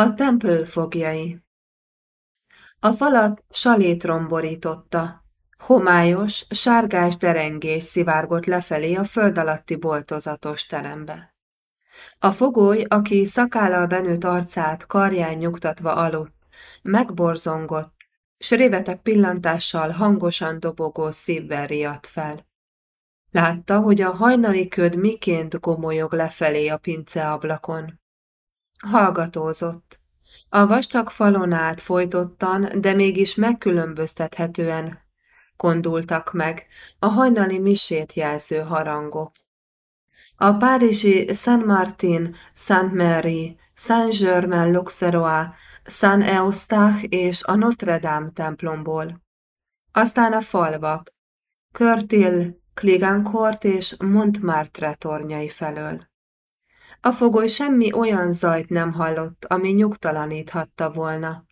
A tempől fogjai A falat salétrom borította. Homályos, sárgás derengés szivárgott lefelé a föld alatti boltozatos terembe. A fogoly, aki szakállal benőtt arcát karján nyugtatva aludt, megborzongott, s révetek pillantással hangosan dobogó szívvel riadt fel. Látta, hogy a hajnali köd miként gomolyog lefelé a pinceablakon. Hallgatózott. A vastag falon át folytottan, de mégis megkülönböztethetően kondultak meg a hajnali misét jelző harangok. A párizsi Saint Martin, Saint Mary, Saint Germain l'Auxerrois, Saint Eustache és a Notre Dame templomból. Aztán a falvak, Körtil, Kligancourt és Montmartre tornyai felől. A fogoly semmi olyan zajt nem hallott, ami nyugtalaníthatta volna.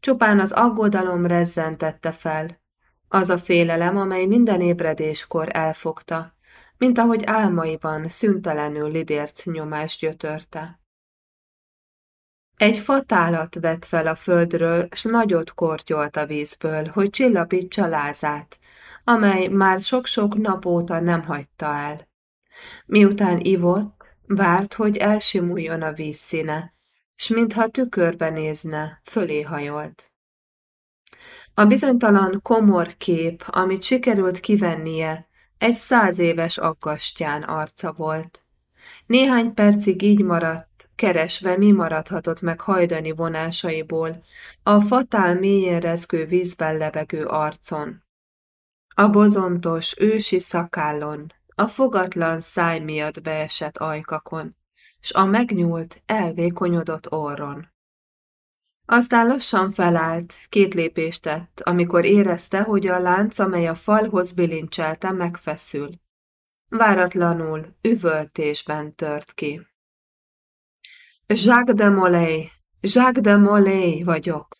Csupán az aggodalom rezzentette fel, az a félelem, amely minden ébredéskor elfogta, mint ahogy álmaiban szüntelenül lidérc nyomás gyötörte. Egy fatálat vett fel a földről, s nagyot kortyolt a vízből, hogy csillapítsa lázát, amely már sok-sok nap óta nem hagyta el. Miután ivott, várt, hogy elsimuljon a vízszíne, s mintha tükörbe nézne, fölé hajolt. A bizonytalan komor kép, amit sikerült kivennie, egy száz éves aggastyán arca volt. Néhány percig így maradt, keresve mi maradhatott meg hajdani vonásaiból, a fatál mélyen rezgő vízben levegő arcon. A bozontos, ősi szakállon, a fogatlan száj miatt beesett ajkakon, s a megnyúlt, elvékonyodott orron. Aztán lassan felállt, két lépést tett, amikor érezte, hogy a lánc, amely a falhoz bilincselte, megfeszül. Váratlanul, üvöltésben tört ki. Jacques de Molay, Jacques de Molay vagyok.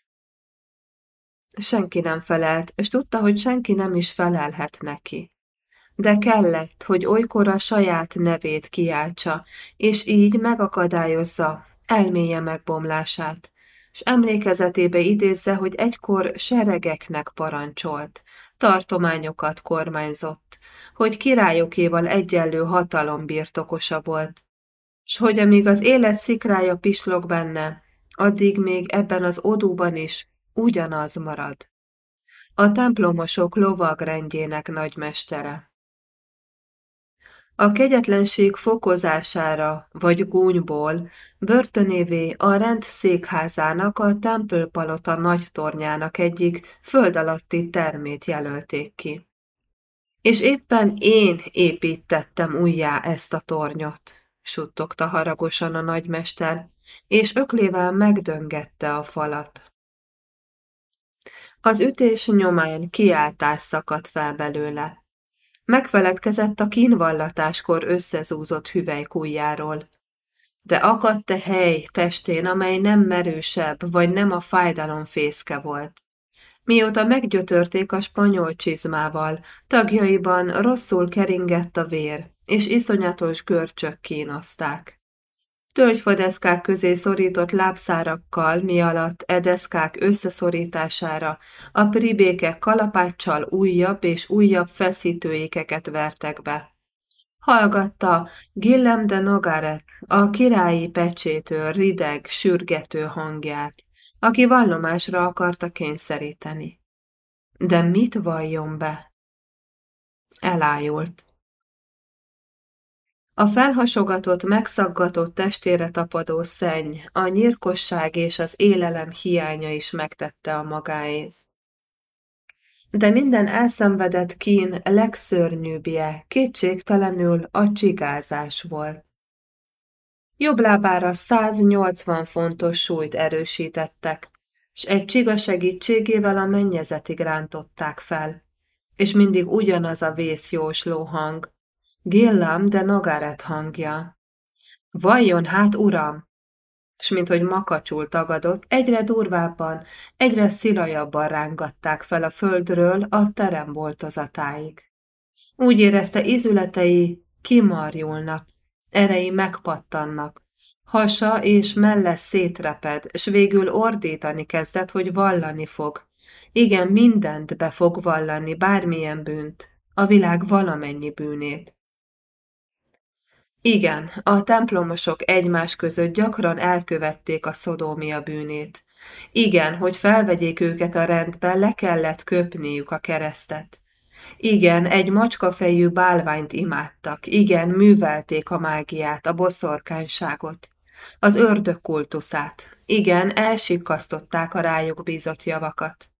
Senki nem felelt, és tudta, hogy senki nem is felelhet neki. De kellett, hogy olykor a saját nevét kiáltsa, és így megakadályozza elméje megbomlását, s emlékezetébe idézze, hogy egykor seregeknek parancsolt, tartományokat kormányzott, hogy királyokéval egyenlő hatalom birtokosa volt, s hogy amíg az élet szikrája pislog benne, addig még ebben az odúban is ugyanaz marad. A templomosok lovagrendjének nagymestere. A kegyetlenség fokozására vagy gúnyból börtönévé a rend székházának a tempőpalota nagy tornyának egyik föld alatti termét jelölték ki. És éppen én építettem újjá ezt a tornyot, suttogta haragosan a nagymester, és öklével megdöngette a falat. Az ütés nyomán kiáltás szakadt fel belőle. Megfeledkezett a kínvallatáskor összezúzott hüvelykújjáról. De akadt-e hely testén, amely nem merősebb, vagy nem a fájdalom fészke volt? Mióta meggyötörték a spanyol csizmával, tagjaiban rosszul keringett a vér, és iszonyatos görcsök kínozták. Tölgyfadeszkák közé szorított lábszárakkal, mi alatt edeszkák összeszorítására a pribékek kalapáccsal újabb és újabb feszítőékeket vertek be. Hallgatta Gillem de Nogaret, a királyi pecsétől rideg, sürgető hangját, aki vallomásra akarta kényszeríteni. De mit valljon be? Elájult. A felhasogatott, megszaggatott testére tapadó szenny, a nyírkosság és az élelem hiánya is megtette a magáét. De minden elszenvedett kín legszörnyűbbje kétségtelenül a csigázás volt. Jobb lábára 180 fontos súlyt erősítettek, s egy csiga segítségével a mennyezetig rántották fel, és mindig ugyanaz a vészjósló hang, Gillam de Nogaret hangja. Vajjon hát, uram! S minthogy makacsul tagadott, egyre durvábban, egyre szilajabban rángatták fel a földről a terem boltozatáig. Úgy érezte, izületei kimarjulnak, erei megpattannak, Hasa és melle szétreped, s végül ordítani kezdett, hogy vallani fog. Igen, mindent be fog vallani, bármilyen bűnt, a világ valamennyi bűnét. Igen, a templomosok egymás között gyakran elkövették a szodómia bűnét. Igen, hogy felvegyék őket a rendbe, le kellett köpniük a keresztet. Igen, egy macskafejű bálványt imádtak, igen, művelték a mágiát, a boszorkányságot, az ördög kultuszát, igen, elsikasztották a rájuk bízott javakat.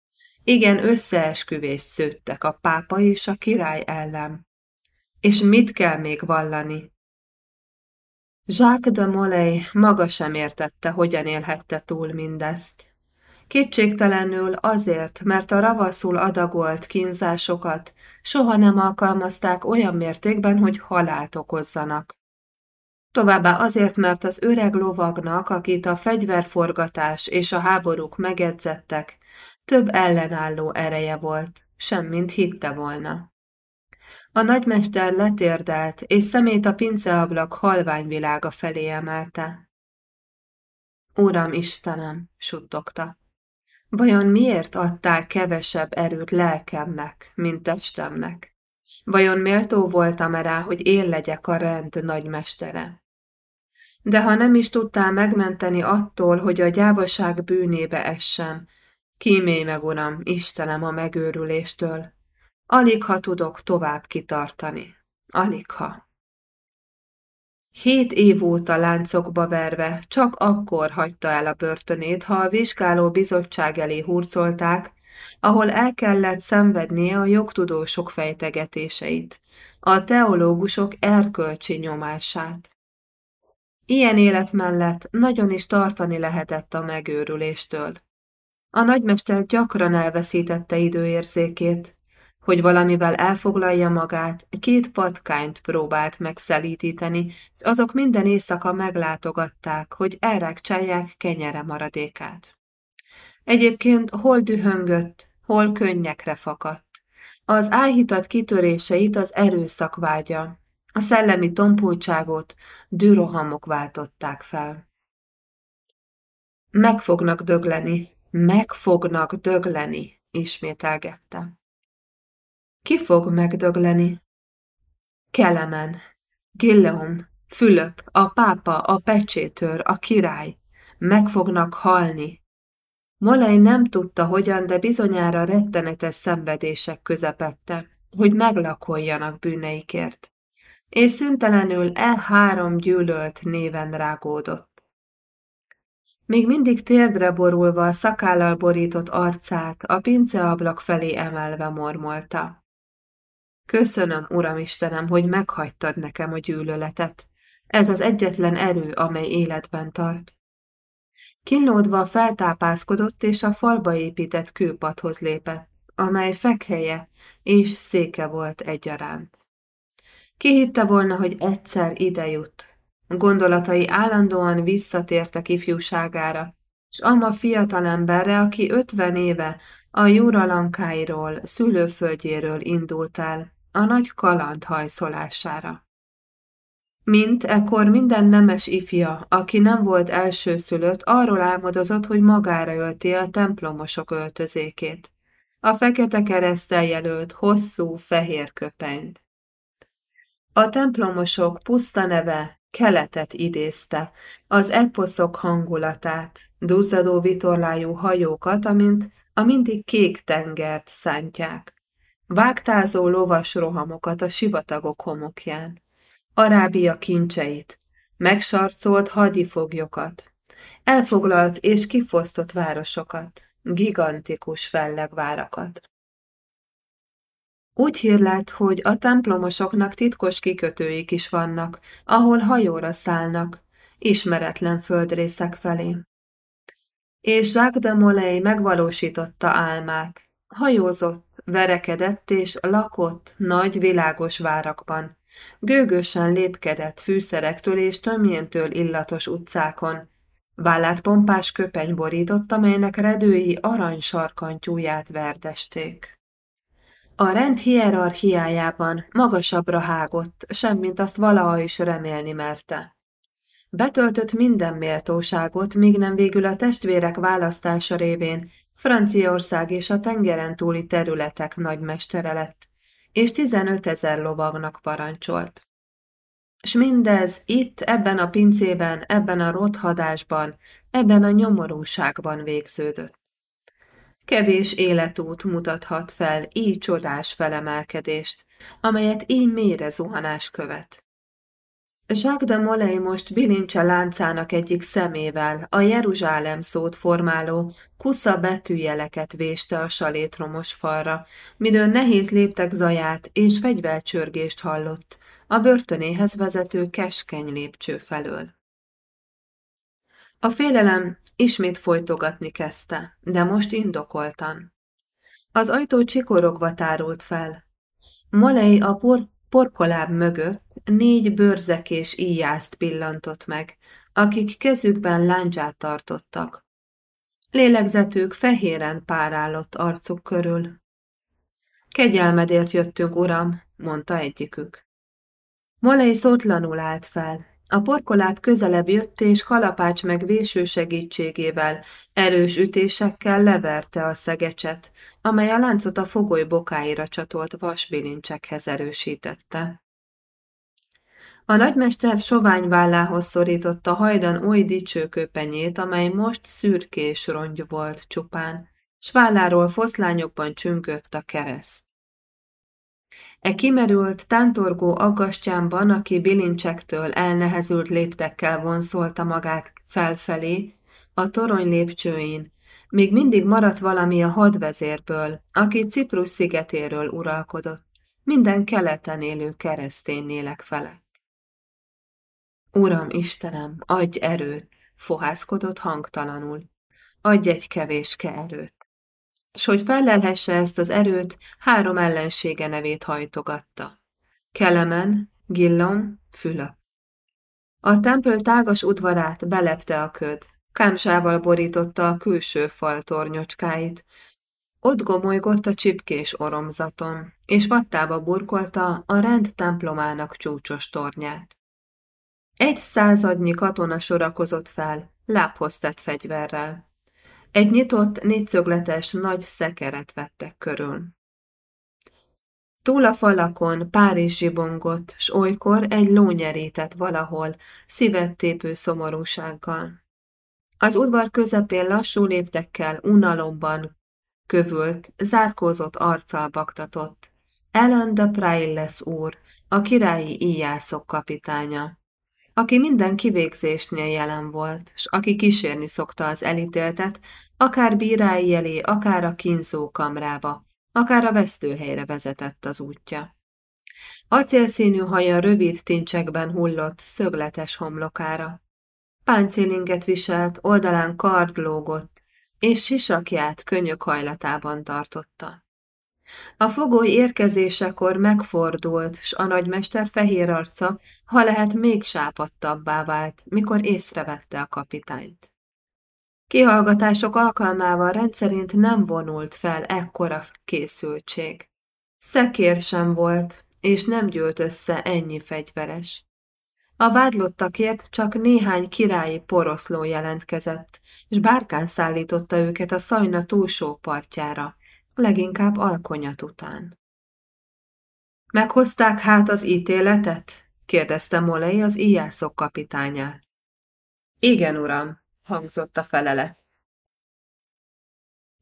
Igen, összeesküvést szőttek a pápa és a király ellen. És mit kell még vallani? Jacques de Molay maga sem értette, hogyan élhette túl mindezt. Kétségtelenül azért, mert a ravaszul adagolt kínzásokat soha nem alkalmazták olyan mértékben, hogy halált okozzanak. Továbbá azért, mert az öreg lovagnak, akit a fegyverforgatás és a háborúk megedzettek, több ellenálló ereje volt, semmint hitte volna. A nagymester letérdelt, és szemét a pinceablak halványvilága felé emelte. Uram Istenem, suttogta, vajon miért adtál kevesebb erőt lelkemnek, mint testemnek? Vajon méltó voltam-e hogy én legyek a rend nagymestere? De ha nem is tudtál megmenteni attól, hogy a gyávaság bűnébe essem, kímélj meg, Uram, Istenem a megőrüléstől, Alig ha tudok tovább kitartani. Alig ha. Hét év óta láncokba verve, csak akkor hagyta el a börtönét, ha a vizsgáló bizottság elé hurcolták, ahol el kellett szenvednie a jogtudósok fejtegetéseit, a teológusok erkölcsi nyomását. Ilyen élet mellett nagyon is tartani lehetett a megőrüléstől. A nagymester gyakran elveszítette időérzékét, hogy valamivel elfoglalja magát, két patkányt próbált megszelítíteni, és azok minden éjszaka meglátogatták, hogy elrákcsálják kenyere maradékát. Egyébként hol dühöngött, hol könnyekre fakadt. Az áhítat kitöréseit az erőszak vágya, a szellemi tompultságot dürohamok váltották fel. Meg fognak dögleni, meg fognak dögleni, ismételgette. Ki fog megdögleni? Kelemen, Gilleum, Fülöp, a pápa, a pecsétőr, a király. Meg fognak halni. Molej nem tudta hogyan, de bizonyára rettenetes szenvedések közepette, hogy meglakoljanak bűneikért. És szüntelenül e három gyűlölt néven rágódott. Még mindig térdre borulva a szakállal borított arcát a pinceablak felé emelve mormolta. Köszönöm, Uram Istenem, hogy meghagytad nekem a gyűlöletet. Ez az egyetlen erő, amely életben tart. Kínlódva feltápászkodott, és a falba épített kőpadhoz lépett, amely fekhelye és széke volt egyaránt. Ki hitte volna, hogy egyszer ide jut? Gondolatai állandóan visszatértek ifjúságára, s amma fiatalemberre, aki ötven éve a Juralankáiról, szülőföldjéről indult el, a nagy kaland hajszolására. Mint ekkor minden nemes ifja, aki nem volt elsőszülött, arról álmodozott, hogy magára ölti a templomosok öltözékét. A fekete keresztel jelölt, hosszú, fehér köpenyt. A templomosok puszta neve keletet idézte, az eposzok hangulatát, duzzadó vitorlájú hajókat, amint a mindig kék tengert szántják vágtázó lovas rohamokat a sivatagok homokján, Arábia kincseit, megsarcolt hadifoglyokat, elfoglalt és kifosztott városokat, gigantikus fellegvárakat. Úgy hírlett, hogy a templomosoknak titkos kikötőik is vannak, ahol hajóra szállnak, ismeretlen földrészek felé. És Jacques de Molay megvalósította álmát, hajózott, Verekedett és lakott nagy, világos várakban. Gőgösen lépkedett fűszerektől és tömjéntől illatos utcákon. Vállát pompás köpeny borított, amelynek redői arany sarkantyúját verdesték. A rend hierarchiájában magasabbra hágott, semmint azt valaha is remélni merte. Betöltött minden méltóságot, míg nem végül a testvérek választása révén Franciaország és a tengeren túli területek nagymestere lett, és 15 ezer lovagnak parancsolt. S mindez itt, ebben a pincében, ebben a rothadásban, ebben a nyomorúságban végződött. Kevés életút mutathat fel így csodás felemelkedést, amelyet így mélyre zuhanás követ. Jacques de Molay most bilincse láncának egyik szemével a Jeruzsálem szót formáló kusza betűjeleket véste a salétromos falra, midőn nehéz léptek zaját és fegyvercsörgést hallott, a börtönéhez vezető keskeny lépcső felől. A félelem ismét folytogatni kezdte, de most indokoltan. Az ajtó csikorogva tárult fel. Molej a por porkoláb mögött négy bőrzekés íjászt pillantott meg, akik kezükben láncsát tartottak. Lélegzetük fehéren párálott arcuk körül. Kegyelmedért jöttünk, uram, mondta egyikük. Molej szótlanul állt fel. A porkoláb közelebb jött, és kalapács meg véső segítségével, erős ütésekkel leverte a szegecset, amely a láncot a fogoly bokáira csatolt vasbilincsekhez erősítette. A nagymester sovány vállához szorította hajdan oly dicsőköpenyét, amely most szürkés rongy volt csupán, s válláról foszlányokban csüngött a kereszt. E kimerült, tántorgó aggastyámban, aki bilincsektől elnehezült léptekkel vonszolta magát felfelé, a torony lépcsőin, még mindig maradt valami a hadvezérből, aki Ciprus szigetéről uralkodott, minden keleten élő keresztény lélek felett. Uram, Istenem, adj erőt, fohászkodott hangtalanul. Adj egy kevéske erőt s hogy fellelhesse ezt az erőt, három ellensége nevét hajtogatta. Kelemen, Gillom, Fülöp. A tempel tágas udvarát belepte a köd, kámsával borította a külső fal tornyocskáit, ott gomolygott a csipkés oromzaton, és vattába burkolta a rend templomának csúcsos tornyát. Egy századnyi katona sorakozott fel, lábhoz tett fegyverrel. Egy nyitott, négyszögletes nagy szekeret vettek körül. Túl a falakon Párizs zsibongott, s olykor egy ló nyerített valahol, szívet tépő szomorúsággal. Az udvar közepén lassú léptekkel, unalomban kövült, zárkózott arccal baktatott. Ellen de Prailles úr, a királyi íjászok kapitánya aki minden kivégzésnél jelen volt, s aki kísérni szokta az elítéltet, akár bírái elé, akár a kínzó kamrába, akár a vesztőhelyre vezetett az útja. Acélszínű haja rövid tincsekben hullott, szögletes homlokára. Páncélinget viselt, oldalán kard lógott, és sisakját könyök hajlatában tartotta. A fogoly érkezésekor megfordult, s a nagymester fehér arca, ha lehet még sápadtabbá vált, mikor észrevette a kapitányt. Kihallgatások alkalmával rendszerint nem vonult fel ekkora készültség. Szekér sem volt, és nem gyűlt össze ennyi fegyveres. A vádlottakért csak néhány királyi poroszló jelentkezett, és bárkán szállította őket a szajna túlsó partjára, leginkább alkonyat után. Meghozták hát az ítéletet? kérdezte Molei az íjászok kapitányát. Igen, uram, hangzott a felelet.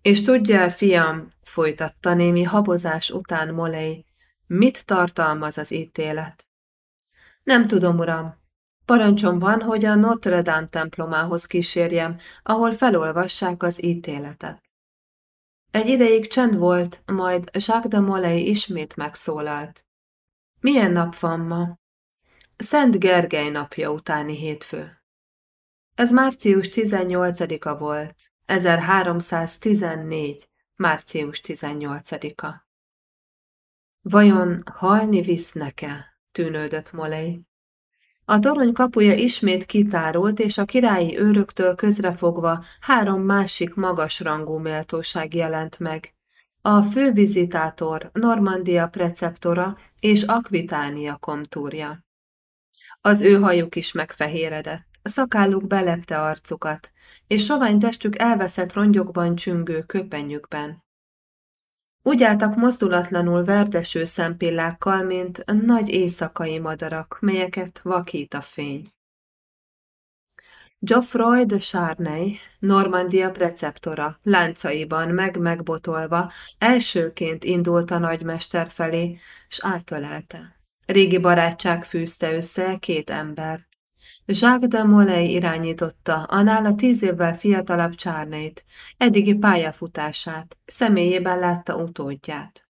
És tudja, fiam, folytatta némi habozás után Molei, mit tartalmaz az ítélet? Nem tudom, uram. Parancsom van, hogy a Notre Dame templomához kísérjem, ahol felolvassák az ítéletet. Egy ideig csend volt, majd Jacques de Molay ismét megszólalt. Milyen nap van ma? Szent Gergely napja utáni hétfő. Ez március 18-a volt, 1314. március 18-a. Vajon halni visznek-e? tűnődött Molay. A torony kapuja ismét kitárult, és a királyi őröktől közrefogva három másik magasrangú méltóság jelent meg. A fővizitátor, Normandia preceptora és Akvitánia komtúrja. Az ő hajuk is megfehéredett, szakálluk belepte arcukat, és sovány testük elveszett rongyokban csüngő köpenyükben. Úgy álltak mozdulatlanul verdeső szempillákkal, mint nagy éjszakai madarak, melyeket vakít a fény. Geoffroy de Charney, Normandia preceptora, láncaiban meg-megbotolva, elsőként indult a nagymester felé, s átölelte. Régi barátság fűzte össze két ember. Jacques de Molay irányította a nála tíz évvel fiatalabb Csárnét, eddigi pályafutását, személyében látta utódját.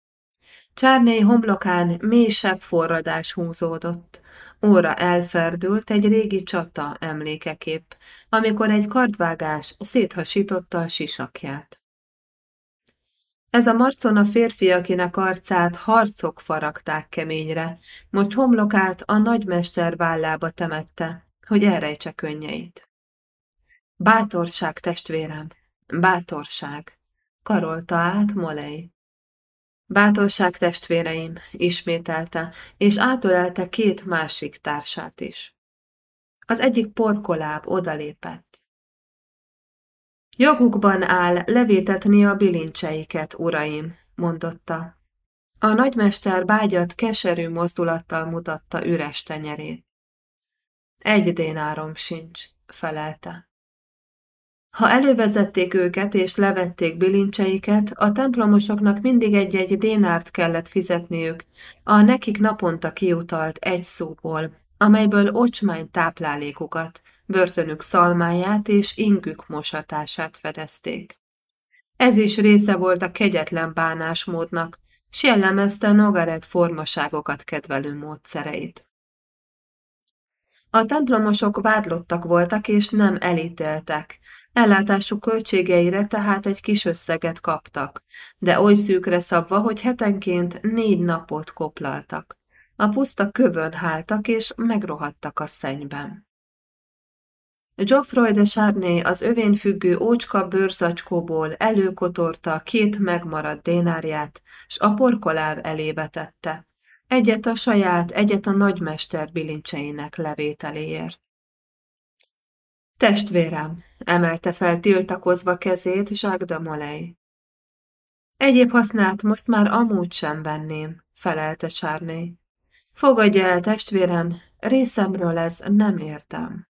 Csárné homlokán mélysebb forradás húzódott, óra elferdült egy régi csata emlékekép, amikor egy kardvágás széthasította a sisakját. Ez a marcon a férfi, arcát harcok faragták keményre, most homlokát a nagymester vállába temette, hogy elrejtse könnyeit. Bátorság, testvérem, bátorság, karolta át Molej. Bátorság, testvéreim, ismételte, és átölelte két másik társát is. Az egyik porkoláb odalépett. Jogukban áll levétetni a bilincseiket, uraim, mondotta. A nagymester bágyat keserű mozdulattal mutatta üres tenyerét. Egy dénárom sincs, felelte. Ha elővezették őket és levették bilincseiket, a templomosoknak mindig egy-egy dénárt kellett fizetniük, a nekik naponta kiutalt egy szóból, amelyből ocsmány táplálékukat, börtönük szalmáját és ingük mosatását fedezték. Ez is része volt a kegyetlen bánásmódnak, s jellemezte Nogaret formaságokat kedvelő módszereit. A templomosok vádlottak voltak és nem elítéltek, Ellátásuk költségeire tehát egy kis összeget kaptak, de oly szűkre szabva, hogy hetenként négy napot koplaltak. A puszta kövön háltak és megrohadtak a szennyben. Geoffroy de Charnay az övén függő ócska bőrzacskóból előkotorta két megmaradt dénárját, s a porkoláv elébe tette. Egyet a saját, egyet a nagymester bilincseinek levételéért. Testvérem, emelte fel tiltakozva kezét Jacques de Molay. Egyéb hasznát most már amúgy sem venném, felelte Csárné. Fogadja el, testvérem, részemről ez nem értem.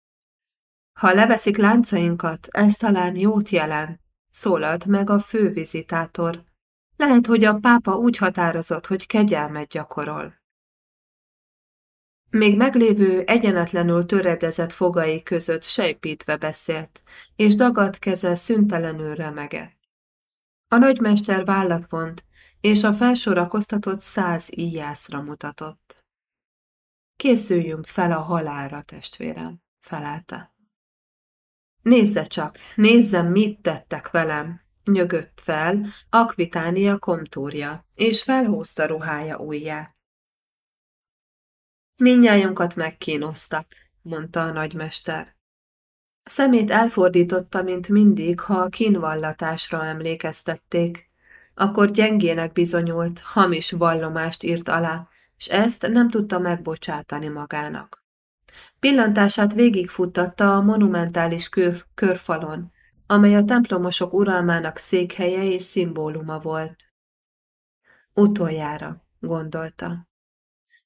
Ha leveszik láncainkat, ez talán jót jelent, szólalt meg a fő vizitátor. Lehet, hogy a pápa úgy határozott, hogy kegyelmet gyakorol. Még meglévő, egyenetlenül töredezett fogai között sejpítve beszélt, és dagadt keze szüntelenül remegett. A nagymester vállat vont, és a felsorakoztatott száz íjászra mutatott. Készüljünk fel a halálra, testvérem, felelte. Nézze csak, nézze, mit tettek velem, nyögött fel Akvitánia komtúrja, és felhúzta ruhája ujját. Minnyájunkat megkínoztak, mondta a nagymester. Szemét elfordította, mint mindig, ha a kínvallatásra emlékeztették. Akkor gyengének bizonyult, hamis vallomást írt alá, és ezt nem tudta megbocsátani magának. Pillantását végigfuttatta a monumentális kör körfalon, amely a templomosok uralmának székhelye és szimbóluma volt. Utoljára, gondolta.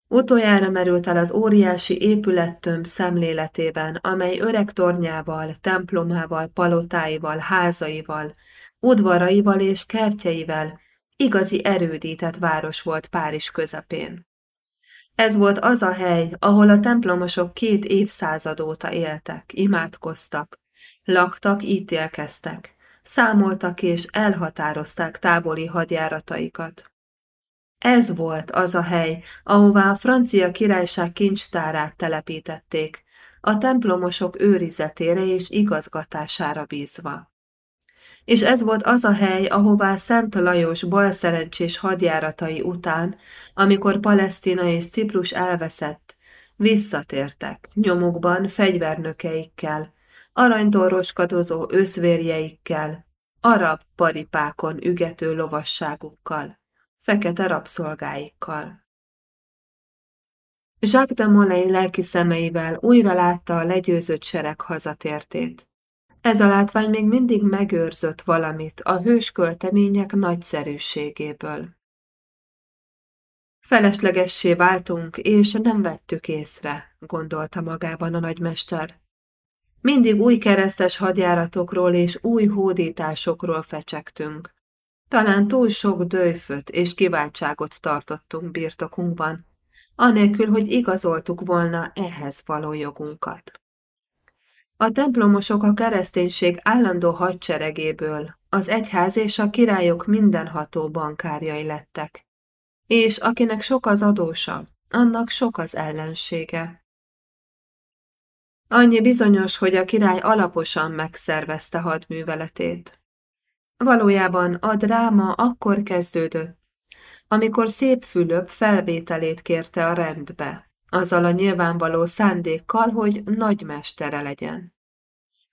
Utoljára merült el az óriási épülettömb szemléletében, amely öreg tornyával, templomával, palotáival, házaival, udvaraival és kertjeivel igazi erődített város volt Párizs közepén. Ez volt az a hely, ahol a templomosok két évszázad óta éltek, imádkoztak, laktak, ítélkeztek, számoltak és elhatározták távoli hadjárataikat. Ez volt az a hely, ahová a francia királyság kincstárát telepítették, a templomosok őrizetére és igazgatására bízva. És ez volt az a hely, ahová Szent Lajos balszerencsés hadjáratai után, amikor Palesztina és Ciprus elveszett, visszatértek nyomukban fegyvernökeikkel, aranytorroskadozó őszvérjeikkel, arab paripákon ügető lovasságukkal fekete rabszolgáikkal. Jacques de Molay lelki szemeivel újra látta a legyőzött sereg hazatértét. Ez a látvány még mindig megőrzött valamit a hős költemények nagyszerűségéből. Feleslegessé váltunk, és nem vettük észre, gondolta magában a nagymester. Mindig új keresztes hadjáratokról és új hódításokról fecsegtünk. Talán túl sok dőföt és kiváltságot tartottunk birtokunkban, anélkül, hogy igazoltuk volna ehhez való jogunkat. A templomosok a kereszténység állandó hadseregéből az egyház és a királyok mindenható bankárjai lettek, és akinek sok az adósa, annak sok az ellensége. Annyi bizonyos, hogy a király alaposan megszervezte hadműveletét. Valójában a dráma akkor kezdődött, amikor szép Fülöp felvételét kérte a rendbe, azzal a nyilvánvaló szándékkal, hogy nagymestere legyen.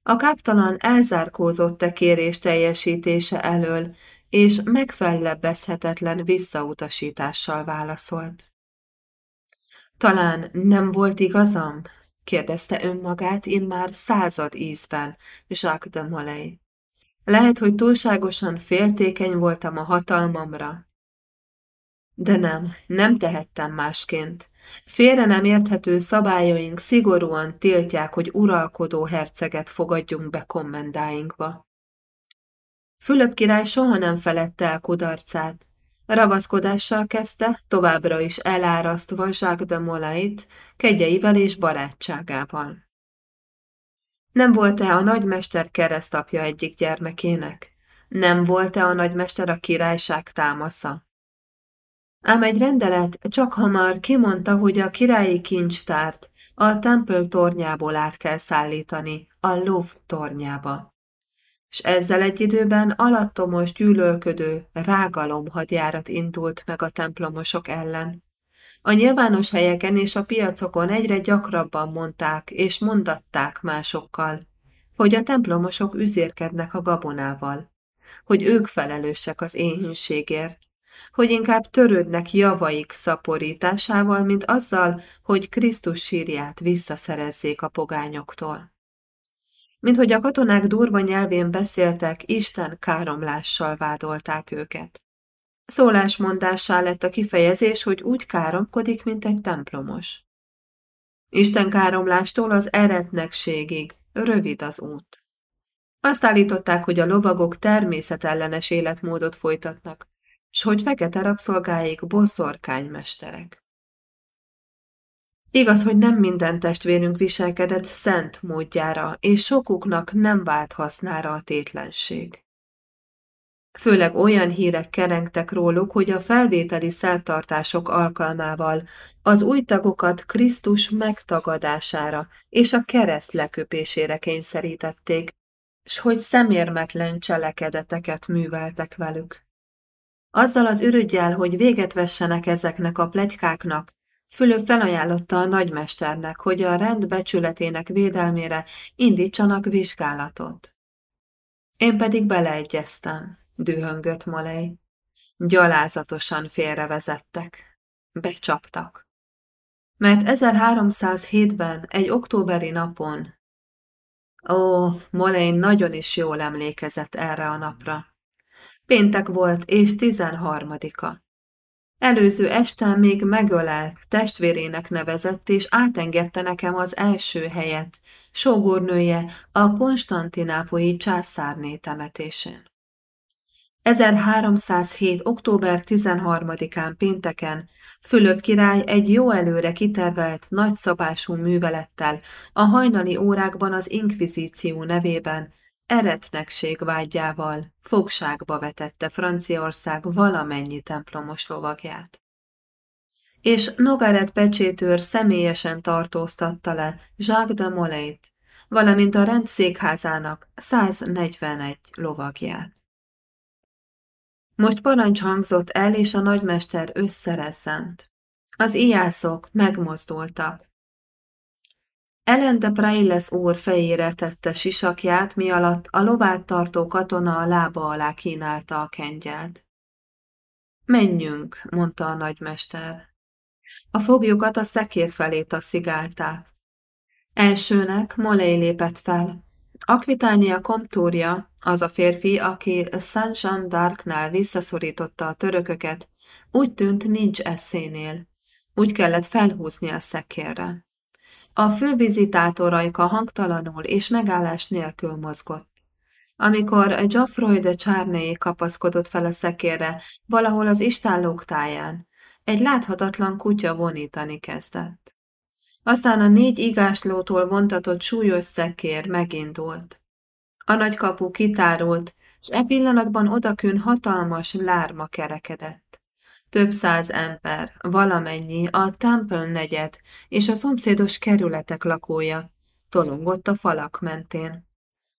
A káptalan elzárkózott a kérés teljesítése elől, és megfellebbezhetetlen visszautasítással válaszolt. Talán nem volt igazam? Kérdezte önmagát immár század ízben Jacques de Molay. Lehet, hogy túlságosan féltékeny voltam a hatalmamra, de nem, nem tehettem másként. Félre nem érthető szabályaink szigorúan tiltják, hogy uralkodó herceget fogadjunk be kommendáinkba. Fülöp király soha nem felette el kudarcát. Ravaszkodással kezdte, továbbra is elárasztva Jacques de Molait, kegyeivel és barátságával. Nem volt-e a nagymester keresztapja egyik gyermekének? Nem volt-e a nagymester a királyság támasza? Ám egy rendelet csak hamar kimondta, hogy a királyi kincstárt a Temple tornyából át kell szállítani a Louvre tornyába. S ezzel egy időben alattomos gyűlölködő rágalom hadjárat indult meg a templomosok ellen. A nyilvános helyeken és a piacokon egyre gyakrabban mondták és mondatták másokkal, hogy a templomosok üzérkednek a gabonával, hogy ők felelősek az éhínségért, hogy inkább törődnek javaik szaporításával, mint azzal, hogy Krisztus sírját visszaszerezzék a pogányoktól. Mint hogy a katonák durva nyelvén beszéltek, Isten káromlással vádolták őket. Szólásmondássá lett a kifejezés, hogy úgy káromkodik, mint egy templomos. Isten káromlástól az eretnekségig rövid az út. Azt állították, hogy a lovagok természetellenes életmódot folytatnak, s hogy fekete rabszolgáik boszorkánymesterek. Igaz, hogy nem minden testvérünk viselkedett szent módjára, és sokuknak nem vált hasznára a tétlenség. Főleg olyan hírek kerengtek róluk, hogy a felvételi szertartások alkalmával az új tagokat Krisztus megtagadására és a kereszt leköpésére kényszerítették, s hogy szemérmetlen cselekedeteket műveltek velük. Azzal az ürügyjel, hogy véget vessenek ezeknek a plegykáknak, Fülöp felajánlotta a nagymesternek, hogy a rend becsületének védelmére indítsanak vizsgálatot. Én pedig beleegyeztem, dühöngött Molej. Gyalázatosan félrevezettek. Becsaptak. Mert 1307-ben, egy októberi napon, ó, Molej nagyon is jól emlékezett erre a napra. Péntek volt és tizenharmadika. Előző este még megölelt, testvérének nevezett, és átengedte nekem az első helyet, sógornője a konstantinápolyi császárné temetésén. 1307. október 13-án pénteken Fülöp király egy jó előre kitervelt, nagyszabású művelettel a hajnali órákban az inkvizíció nevében eretnekség vágyával fogságba vetette Franciaország valamennyi templomos lovagját. És Nogaret pecsétőr személyesen tartóztatta le Jacques de Molay-t, valamint a rendszékházának 141 lovagját. Most parancs hangzott el, és a nagymester összerezzent. Az ijászok megmozdultak, Ellen de Prailles úr fejére tette sisakját, mi alatt a lovát tartó katona a lába alá kínálta a kengyelt. Menjünk, mondta a nagymester. A foglyokat a szekér felé taszigálták. Elsőnek Molay lépett fel. Akvitánia komtúrja, az a férfi, aki Saint Jean d'Arc-nál visszaszorította a törököket, úgy tűnt nincs eszénél. Úgy kellett felhúzni a szekérre. A fővizitátorajka hangtalanul és megállás nélkül mozgott. Amikor Geoffroy de Charney kapaszkodott fel a szekérre, valahol az istállók táján, egy láthatatlan kutya vonítani kezdett. Aztán a négy igáslótól vontatott súlyos szekér megindult. A nagy kapu kitárult, s e pillanatban odakün hatalmas lárma kerekedett. Több száz ember, valamennyi a Temple negyed és a szomszédos kerületek lakója, tolongott a falak mentén.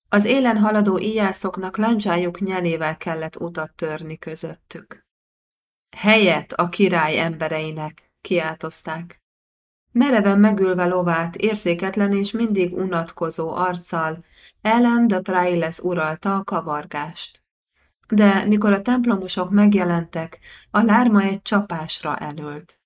Az élen haladó íjászoknak lancsájuk nyelével kellett utat törni közöttük. Helyet a király embereinek, kiáltozták. Mereven megülve lovát, érzéketlen és mindig unatkozó arccal, Ellen de Prailes uralta a kavargást. De mikor a templomosok megjelentek, a lárma egy csapásra elült.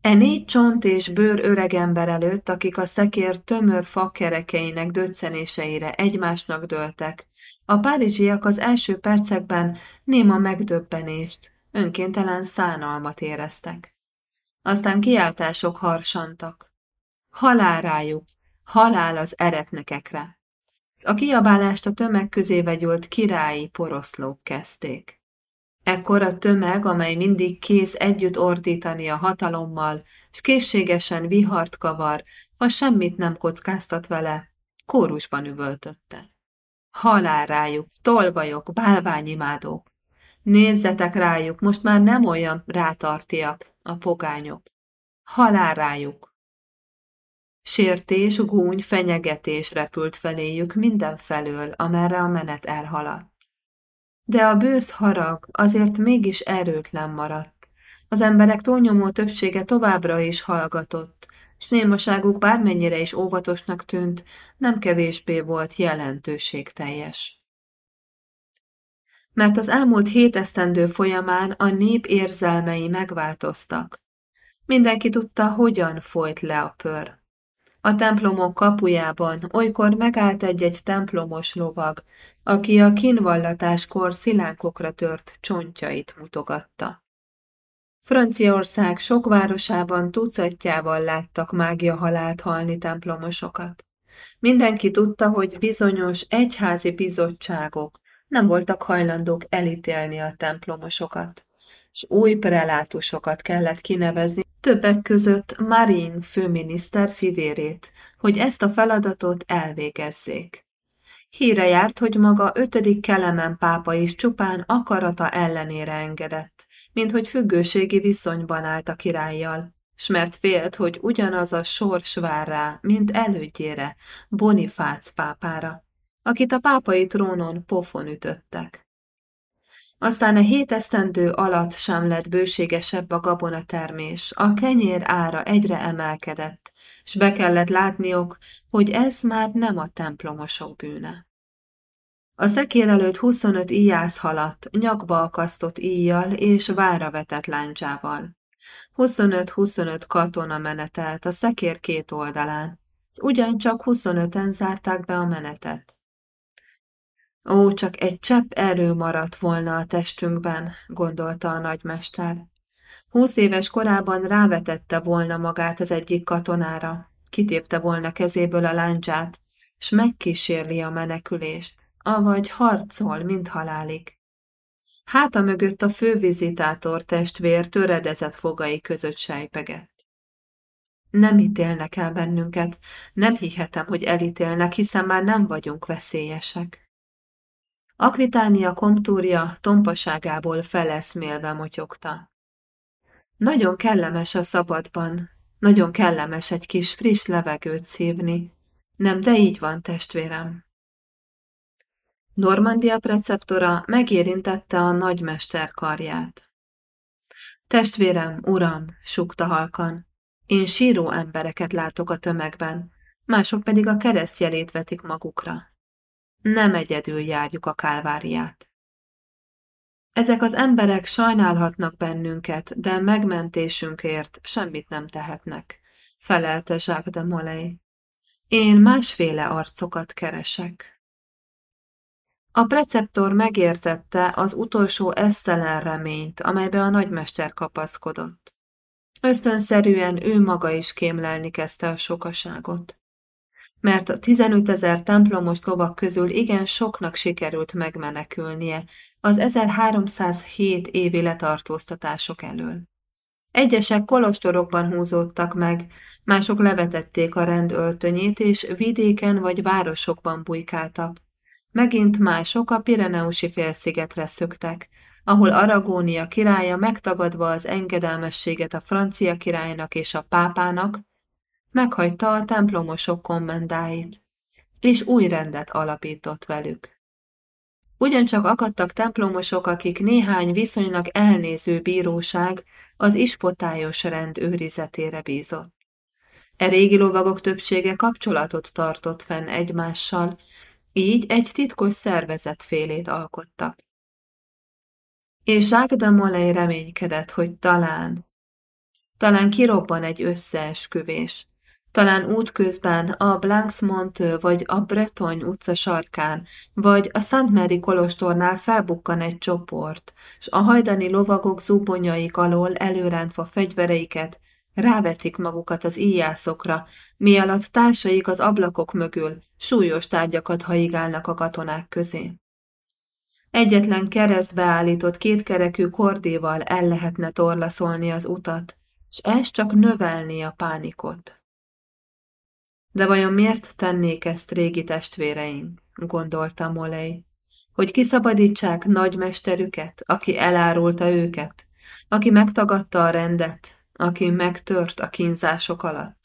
E négy csont és bőr öregember előtt, akik a szekér tömör fakerekeinek döccenéseire egymásnak dőltek, a párizsiak az első percekben néma megdöbbenést, önkéntelen szánalmat éreztek. Aztán kiáltások harsantak. Halál rájuk, halál az eretnekekre. A kiabálást a tömeg közé vegyült királyi poroszlók kezdték. Ekkor a tömeg, amely mindig kész együtt ordítani a hatalommal, s készségesen vihart kavar, ha semmit nem kockáztat vele, kórusban üvöltötte. Halál rájuk, tolvajok, bálványimádók! Nézzetek rájuk, most már nem olyan rátartiak a pogányok. Halál rájuk! Sértés, gúny, fenyegetés repült feléjük mindenfelől, amerre a menet elhaladt. De a bősz harag azért mégis erőtlen maradt. Az emberek túlnyomó többsége továbbra is hallgatott, s némaságuk bármennyire is óvatosnak tűnt, nem kevésbé volt jelentőségteljes. Mert az elmúlt hét esztendő folyamán a nép érzelmei megváltoztak. Mindenki tudta, hogyan folyt le a pör. A templomok kapujában olykor megállt egy-egy templomos lovag, aki a kínvallatáskor szilánkokra tört csontjait mutogatta. Franciaország sok városában tucatjával láttak mágia halált halni templomosokat. Mindenki tudta, hogy bizonyos egyházi bizottságok nem voltak hajlandók elítélni a templomosokat, és új prelátusokat kellett kinevezni, többek között Marin főminiszter fivérét, hogy ezt a feladatot elvégezzék. Híre járt, hogy maga ötödik Kelemen pápa is csupán akarata ellenére engedett, mint hogy függőségi viszonyban állt a királlyal, s mert félt, hogy ugyanaz a sors vár rá, mint elődjére, Bonifác pápára, akit a pápai trónon pofon ütöttek. Aztán a hét esztendő alatt sem lett bőségesebb a gabonatermés, a kenyér ára egyre emelkedett, s be kellett látniok, hogy ez már nem a templomosok bűne. A szekér előtt 25 íjász haladt, nyakba akasztott íjjal és vára vetett láncsával. 25-25 katona menetelt a szekér két oldalán, ugyancsak 25-en zárták be a menetet. Ó, csak egy csepp erő maradt volna a testünkben, gondolta a nagymester. Húsz éves korában rávetette volna magát az egyik katonára, kitépte volna kezéből a láncsát, s megkísérli a menekülést, avagy harcol, mint halálig. Háta mögött a fővizitátor testvér töredezett fogai között sejpegett. Nem ítélnek el bennünket, nem hihetem, hogy elítélnek, hiszen már nem vagyunk veszélyesek. Akvitánia komtúrja tompaságából feleszmélve motyogta. Nagyon kellemes a szabadban, nagyon kellemes egy kis friss levegőt szívni. Nem, de így van, testvérem. Normandia preceptora megérintette a nagymester karját. Testvérem, uram, sukta halkan, én síró embereket látok a tömegben, mások pedig a keresztjelét vetik magukra. Nem egyedül járjuk a kálváriát. Ezek az emberek sajnálhatnak bennünket, de megmentésünkért semmit nem tehetnek, felelte Jacques de Molay. Én másféle arcokat keresek. A preceptor megértette az utolsó esztelen reményt, amelybe a nagymester kapaszkodott. Ösztönszerűen ő maga is kémlelni kezdte a sokaságot. Mert a 15 ezer templomos lovak közül igen soknak sikerült megmenekülnie az 1307 évi letartóztatások elől. Egyesek kolostorokban húzódtak meg, mások levetették a rendöltönyét, és vidéken vagy városokban bujkáltak. Megint mások a Pireneusi félszigetre szöktek, ahol Aragónia királya megtagadva az engedelmességet a francia királynak és a pápának, meghagyta a templomosok kommendáit, és új rendet alapított velük. Ugyancsak akadtak templomosok, akik néhány viszonylag elnéző bíróság az ispotályos rend őrizetére bízott. E régi lovagok többsége kapcsolatot tartott fenn egymással, így egy titkos szervezet félét alkottak. És Jacques de Molay reménykedett, hogy talán, talán kirobban egy összeesküvés, talán útközben a Blancsmont vagy a Breton utca sarkán, vagy a Szent Mary kolostornál felbukkan egy csoport, s a hajdani lovagok zubonyaik alól előrántva fegyvereiket, rávetik magukat az íjászokra, mi alatt társaik az ablakok mögül súlyos tárgyakat haigálnak a katonák közé. Egyetlen keresztbe állított kétkerekű kordéval el lehetne torlaszolni az utat, s ez csak növelni a pánikot. De vajon miért tennék ezt régi testvéreink, gondolta Molej, hogy kiszabadítsák nagymesterüket, aki elárulta őket, aki megtagadta a rendet, aki megtört a kínzások alatt.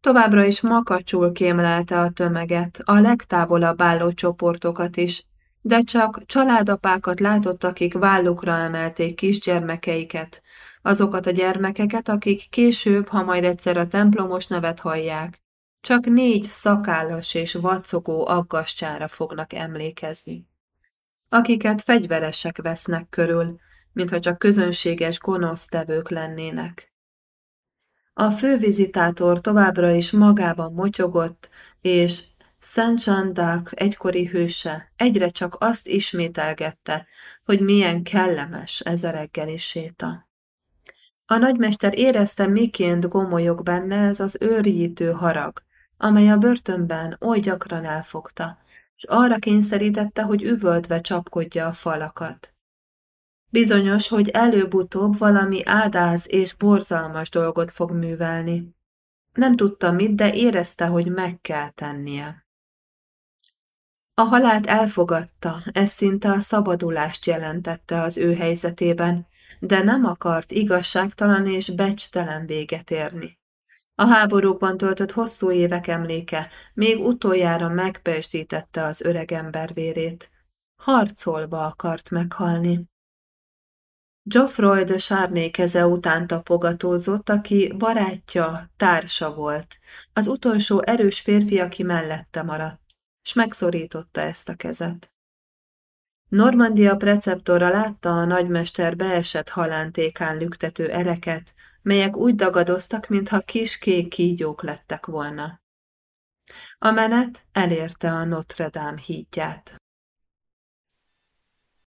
Továbbra is makacsul kémlelte a tömeget, a legtávolabb álló csoportokat is, de csak családapákat látott, akik vállukra emelték kisgyermekeiket, azokat a gyermekeket, akik később, ha majd egyszer a templomos nevet hallják, csak négy szakállas és vacogó aggascsára fognak emlékezni. Akiket fegyveresek vesznek körül, mintha csak közönséges gonosztevők lennének. A fővizitátor továbbra is magában motyogott, és Szent Jean egykori hőse egyre csak azt ismételgette, hogy milyen kellemes ez a reggeli séta. A nagymester érezte, miként gomolyog benne ez az őrjítő harag, amely a börtönben oly gyakran elfogta, és arra kényszerítette, hogy üvöltve csapkodja a falakat. Bizonyos, hogy előbb-utóbb valami ádáz és borzalmas dolgot fog művelni. Nem tudta mit, de érezte, hogy meg kell tennie. A halált elfogadta, ez szinte a szabadulást jelentette az ő helyzetében, de nem akart igazságtalan és becstelen véget érni. A háborúkban töltött hosszú évek emléke még utoljára megpesdítette az öreg ember vérét. Harcolva akart meghalni. Geoffroy de Charné keze után tapogatózott, aki barátja, társa volt, az utolsó erős férfi, aki mellette maradt, s megszorította ezt a kezet. Normandia preceptora látta a nagymester beesett halántékán lüktető ereket, melyek úgy dagadoztak, mintha kis kék kígyók lettek volna. A menet elérte a Notre Dame hídját.